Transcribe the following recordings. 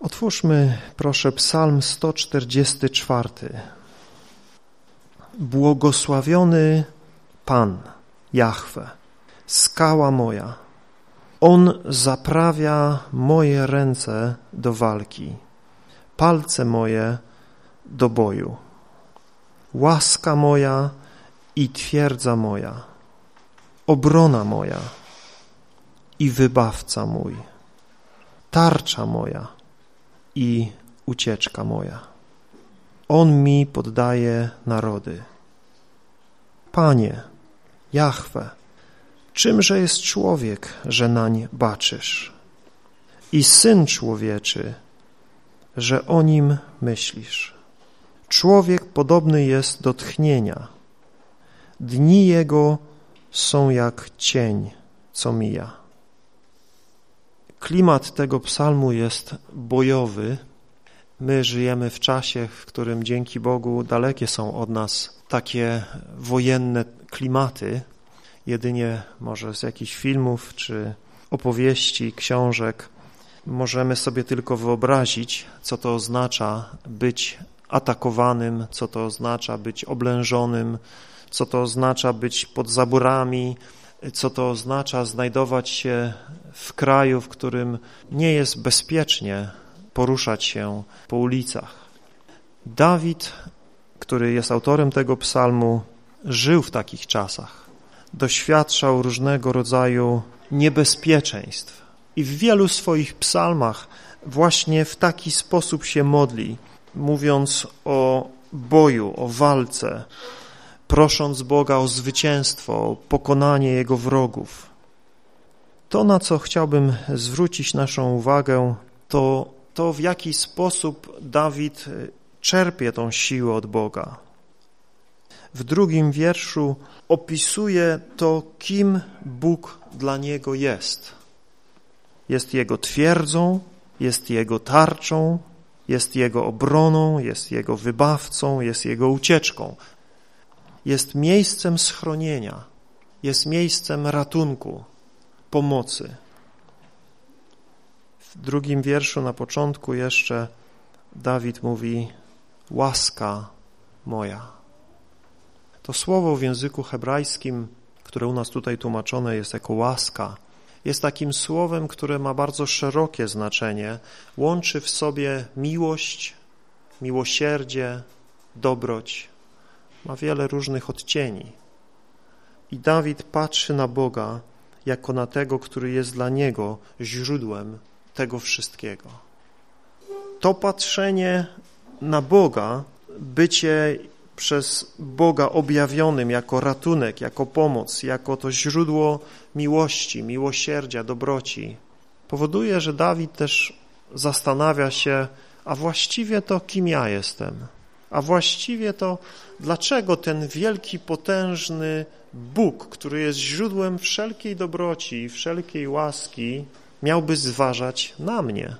Otwórzmy proszę Psalm 144. Błogosławiony Pan, Jahwe, skała moja. On zaprawia moje ręce do walki, palce moje do boju. Łaska moja i twierdza moja, obrona moja i wybawca mój, tarcza moja i ucieczka moja. On mi poddaje narody. Panie, Jahwe, czymże jest człowiek, że nań baczysz? I Syn Człowieczy, że o nim myślisz. Człowiek podobny jest do tchnienia. Dni jego są jak cień, co mija. Klimat tego psalmu jest bojowy. My żyjemy w czasie, w którym dzięki Bogu dalekie są od nas takie wojenne klimaty. Jedynie może z jakichś filmów czy opowieści, książek możemy sobie tylko wyobrazić, co to oznacza być atakowanym, co to oznacza być oblężonym, co to oznacza być pod zaborami, co to oznacza znajdować się w kraju, w którym nie jest bezpiecznie poruszać się po ulicach. Dawid, który jest autorem tego psalmu, żył w takich czasach. Doświadczał różnego rodzaju niebezpieczeństw i w wielu swoich psalmach właśnie w taki sposób się modli, mówiąc o boju, o walce, prosząc Boga o zwycięstwo, o pokonanie Jego wrogów. To, na co chciałbym zwrócić naszą uwagę, to to, w jaki sposób Dawid czerpie tą siłę od Boga. W drugim wierszu opisuje to, kim Bóg dla niego jest. Jest jego twierdzą, jest jego tarczą, jest jego obroną, jest jego wybawcą, jest jego ucieczką jest miejscem schronienia, jest miejscem ratunku, pomocy. W drugim wierszu na początku jeszcze Dawid mówi łaska moja. To słowo w języku hebrajskim, które u nas tutaj tłumaczone jest jako łaska, jest takim słowem, które ma bardzo szerokie znaczenie. Łączy w sobie miłość, miłosierdzie, dobroć, ma wiele różnych odcieni. I Dawid patrzy na Boga jako na tego, który jest dla niego źródłem tego wszystkiego. To patrzenie na Boga, bycie przez Boga objawionym jako ratunek, jako pomoc, jako to źródło miłości, miłosierdzia, dobroci, powoduje, że Dawid też zastanawia się, a właściwie to kim ja jestem? A właściwie to dlaczego ten wielki, potężny Bóg, który jest źródłem wszelkiej dobroci i wszelkiej łaski, miałby zważać na mnie?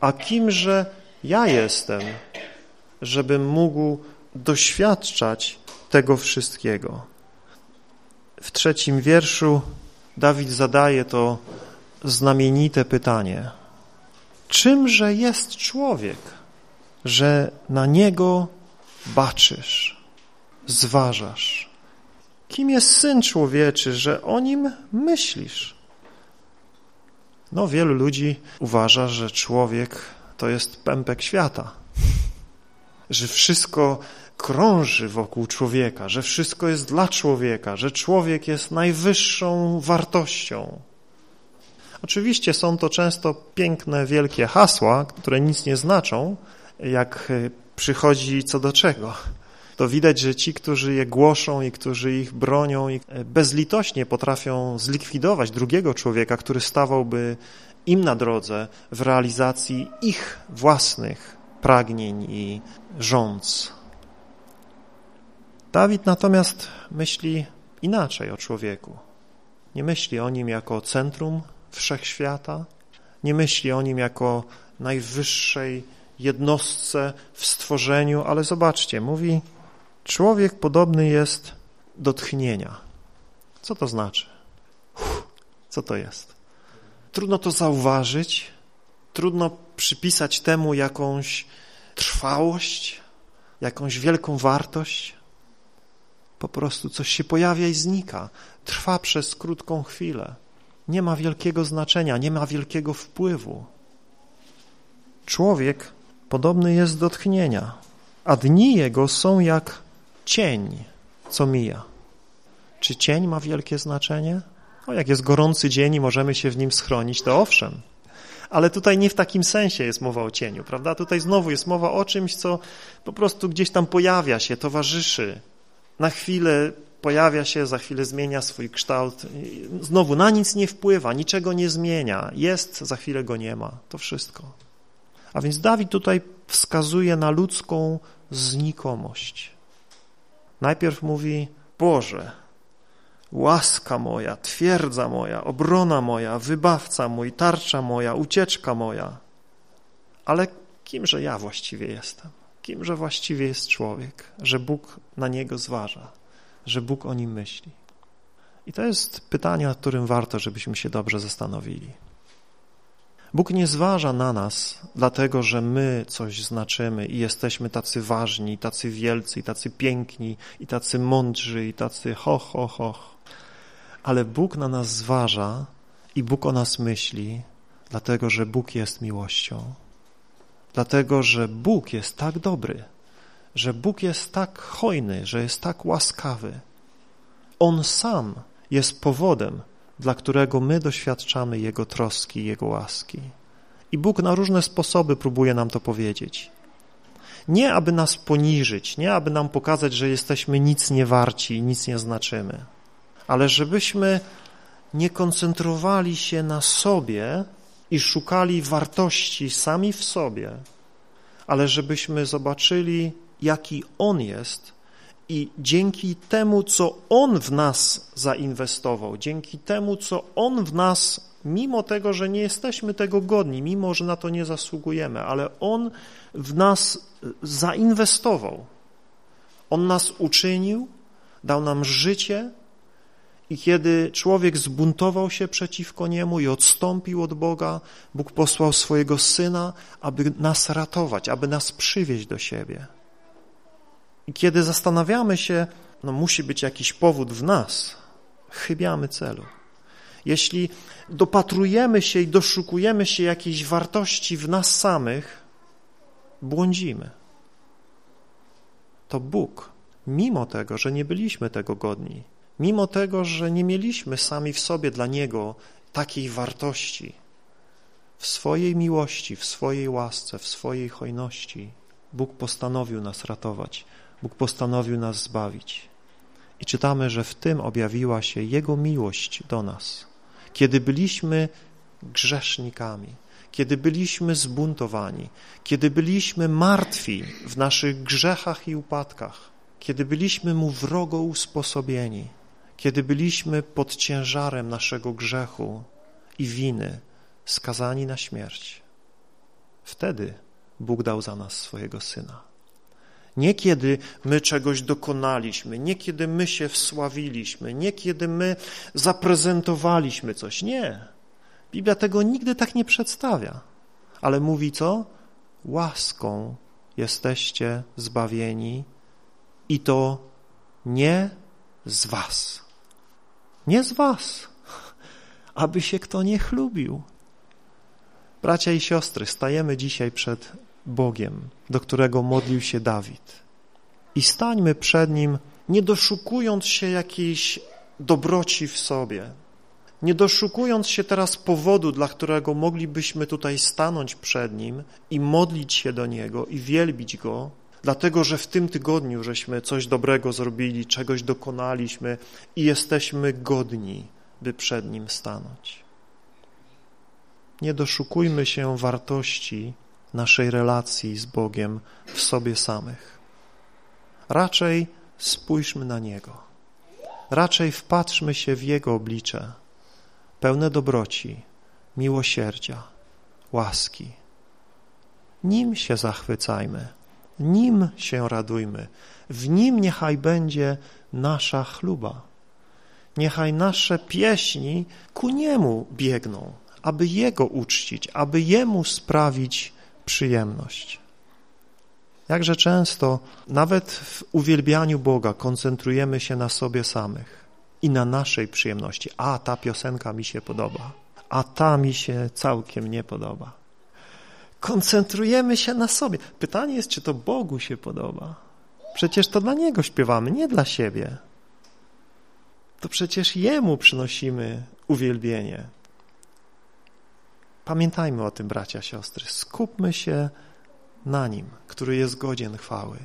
A kimże ja jestem, żebym mógł doświadczać tego wszystkiego? W trzecim wierszu Dawid zadaje to znamienite pytanie. Czymże jest człowiek? Że na Niego baczysz, zważasz. Kim jest Syn Człowieczy, że o Nim myślisz? No, wielu ludzi uważa, że człowiek to jest pępek świata, że wszystko krąży wokół człowieka, że wszystko jest dla człowieka, że człowiek jest najwyższą wartością. Oczywiście są to często piękne, wielkie hasła, które nic nie znaczą, jak e, przychodzi co do czego. To widać, że ci, którzy je głoszą i którzy ich bronią, e, bezlitośnie potrafią zlikwidować drugiego człowieka, który stawałby im na drodze w realizacji ich własnych pragnień i rządz. Dawid natomiast myśli inaczej o człowieku. Nie myśli o nim jako centrum wszechświata, nie myśli o nim jako najwyższej jednostce w stworzeniu, ale zobaczcie, mówi, człowiek podobny jest do tchnienia. Co to znaczy? Uff, co to jest? Trudno to zauważyć, trudno przypisać temu jakąś trwałość, jakąś wielką wartość. Po prostu coś się pojawia i znika. Trwa przez krótką chwilę. Nie ma wielkiego znaczenia, nie ma wielkiego wpływu. Człowiek podobny jest do tchnienia, a dni jego są jak cień, co mija. Czy cień ma wielkie znaczenie? O, jak jest gorący dzień i możemy się w nim schronić, to owszem. Ale tutaj nie w takim sensie jest mowa o cieniu, prawda? Tutaj znowu jest mowa o czymś, co po prostu gdzieś tam pojawia się, towarzyszy. Na chwilę pojawia się, za chwilę zmienia swój kształt. Znowu na nic nie wpływa, niczego nie zmienia. Jest, za chwilę go nie ma. To wszystko. A więc Dawid tutaj wskazuje na ludzką znikomość. Najpierw mówi, Boże, łaska moja, twierdza moja, obrona moja, wybawca mój, tarcza moja, ucieczka moja. Ale kimże ja właściwie jestem? Kimże właściwie jest człowiek, że Bóg na niego zważa, że Bóg o nim myśli? I to jest pytanie, nad którym warto, żebyśmy się dobrze zastanowili. Bóg nie zważa na nas, dlatego że my coś znaczymy i jesteśmy tacy ważni, tacy wielcy, tacy piękni, i tacy mądrzy, i tacy ho, ho, ho. Ale Bóg na nas zważa i Bóg o nas myśli, dlatego że Bóg jest miłością. Dlatego, że Bóg jest tak dobry, że Bóg jest tak hojny, że jest tak łaskawy. On sam jest powodem, dla którego my doświadczamy Jego troski, Jego łaski. I Bóg na różne sposoby próbuje nam to powiedzieć. Nie aby nas poniżyć, nie aby nam pokazać, że jesteśmy nic nie warci i nic nie znaczymy, ale żebyśmy nie koncentrowali się na sobie i szukali wartości sami w sobie, ale żebyśmy zobaczyli, jaki On jest i dzięki temu, co On w nas zainwestował, dzięki temu, co On w nas, mimo tego, że nie jesteśmy tego godni, mimo, że na to nie zasługujemy, ale On w nas zainwestował. On nas uczynił, dał nam życie i kiedy człowiek zbuntował się przeciwko Niemu i odstąpił od Boga, Bóg posłał swojego Syna, aby nas ratować, aby nas przywieźć do siebie. I kiedy zastanawiamy się, no musi być jakiś powód w nas, chybiamy celu. Jeśli dopatrujemy się i doszukujemy się jakiejś wartości w nas samych, błądzimy. To Bóg, mimo tego, że nie byliśmy tego godni, mimo tego, że nie mieliśmy sami w sobie dla Niego takiej wartości, w swojej miłości, w swojej łasce, w swojej hojności, Bóg postanowił nas ratować Bóg postanowił nas zbawić. I czytamy, że w tym objawiła się Jego miłość do nas. Kiedy byliśmy grzesznikami, kiedy byliśmy zbuntowani, kiedy byliśmy martwi w naszych grzechach i upadkach, kiedy byliśmy Mu wrogo usposobieni, kiedy byliśmy pod ciężarem naszego grzechu i winy, skazani na śmierć. Wtedy Bóg dał za nas swojego Syna. Nie kiedy my czegoś dokonaliśmy, nie kiedy my się wsławiliśmy, nie kiedy my zaprezentowaliśmy coś. Nie. Biblia tego nigdy tak nie przedstawia. Ale mówi co? Łaską jesteście zbawieni i to nie z was. Nie z was, aby się kto nie chlubił. Bracia i siostry, stajemy dzisiaj przed Bogiem, do którego modlił się Dawid. I stańmy przed Nim, nie doszukując się jakiejś dobroci w sobie, nie doszukując się teraz powodu, dla którego moglibyśmy tutaj stanąć przed Nim i modlić się do Niego i wielbić Go, dlatego że w tym tygodniu żeśmy coś dobrego zrobili, czegoś dokonaliśmy i jesteśmy godni, by przed Nim stanąć. Nie doszukujmy się wartości naszej relacji z Bogiem w sobie samych. Raczej spójrzmy na Niego. Raczej wpatrzmy się w Jego oblicze, pełne dobroci, miłosierdzia, łaski. Nim się zachwycajmy, Nim się radujmy, w Nim niechaj będzie nasza chluba. Niechaj nasze pieśni ku Niemu biegną, aby Jego uczcić, aby Jemu sprawić przyjemność. Jakże często, nawet w uwielbianiu Boga, koncentrujemy się na sobie samych i na naszej przyjemności. A ta piosenka mi się podoba, a ta mi się całkiem nie podoba. Koncentrujemy się na sobie. Pytanie jest, czy to Bogu się podoba. Przecież to dla Niego śpiewamy, nie dla siebie. To przecież Jemu przynosimy uwielbienie. Pamiętajmy o tym, bracia, siostry. Skupmy się na Nim, który jest godzien chwały.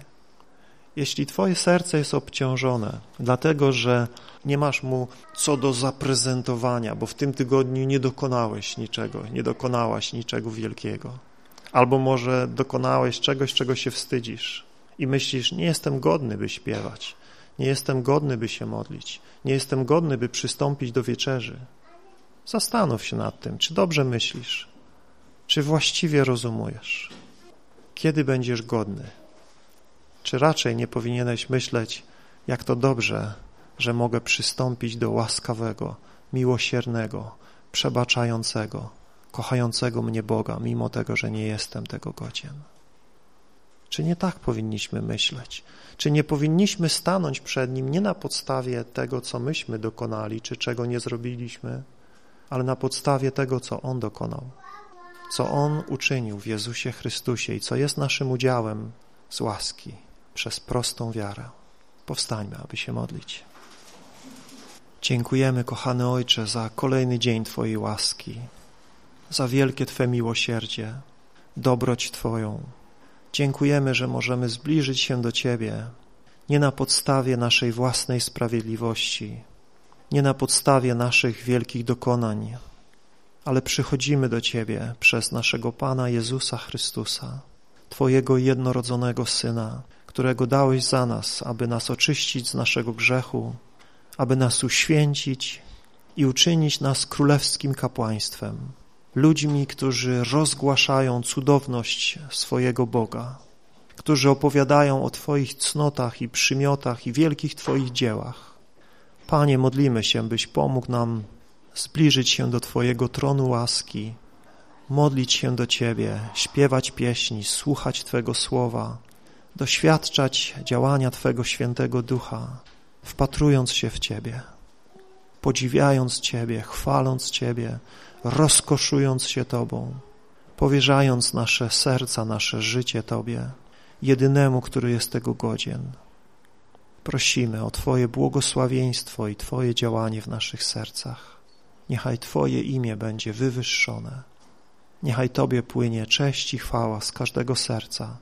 Jeśli Twoje serce jest obciążone, dlatego że nie masz mu co do zaprezentowania, bo w tym tygodniu nie dokonałeś niczego, nie dokonałaś niczego wielkiego, albo może dokonałeś czegoś, czego się wstydzisz i myślisz, nie jestem godny, by śpiewać, nie jestem godny, by się modlić, nie jestem godny, by przystąpić do wieczerzy. Zastanów się nad tym, czy dobrze myślisz, czy właściwie rozumujesz, kiedy będziesz godny. Czy raczej nie powinieneś myśleć, jak to dobrze, że mogę przystąpić do łaskawego, miłosiernego, przebaczającego, kochającego mnie Boga, mimo tego, że nie jestem tego godzien. Czy nie tak powinniśmy myśleć? Czy nie powinniśmy stanąć przed Nim nie na podstawie tego, co myśmy dokonali, czy czego nie zrobiliśmy, ale na podstawie tego, co On dokonał, co On uczynił w Jezusie Chrystusie i co jest naszym udziałem z łaski przez prostą wiarę. Powstańmy, aby się modlić. Dziękujemy, kochany Ojcze, za kolejny dzień Twojej łaski, za wielkie Twe miłosierdzie, dobroć Twoją. Dziękujemy, że możemy zbliżyć się do Ciebie nie na podstawie naszej własnej sprawiedliwości, nie na podstawie naszych wielkich dokonań, ale przychodzimy do Ciebie przez naszego Pana Jezusa Chrystusa, Twojego jednorodzonego Syna, którego dałeś za nas, aby nas oczyścić z naszego grzechu, aby nas uświęcić i uczynić nas królewskim kapłaństwem, ludźmi, którzy rozgłaszają cudowność swojego Boga, którzy opowiadają o Twoich cnotach i przymiotach i wielkich Twoich dziełach. Panie, modlimy się, byś pomógł nam zbliżyć się do Twojego tronu łaski, modlić się do Ciebie, śpiewać pieśni, słuchać Twego słowa, doświadczać działania Twego świętego ducha, wpatrując się w Ciebie, podziwiając Ciebie, chwaląc Ciebie, rozkoszując się Tobą, powierzając nasze serca, nasze życie Tobie, jedynemu, który jest tego godzien. Prosimy o Twoje błogosławieństwo i Twoje działanie w naszych sercach. Niechaj Twoje imię będzie wywyższone. Niechaj Tobie płynie cześć i chwała z każdego serca,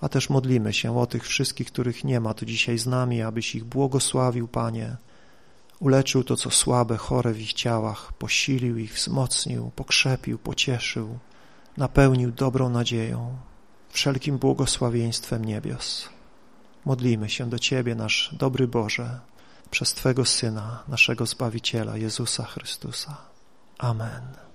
a też modlimy się o tych wszystkich, których nie ma tu dzisiaj z nami, abyś ich błogosławił, Panie, uleczył to, co słabe, chore w ich ciałach, posilił ich, wzmocnił, pokrzepił, pocieszył, napełnił dobrą nadzieją, wszelkim błogosławieństwem niebios. Modlimy się do Ciebie, nasz dobry Boże, przez Twego Syna, naszego Zbawiciela, Jezusa Chrystusa. Amen.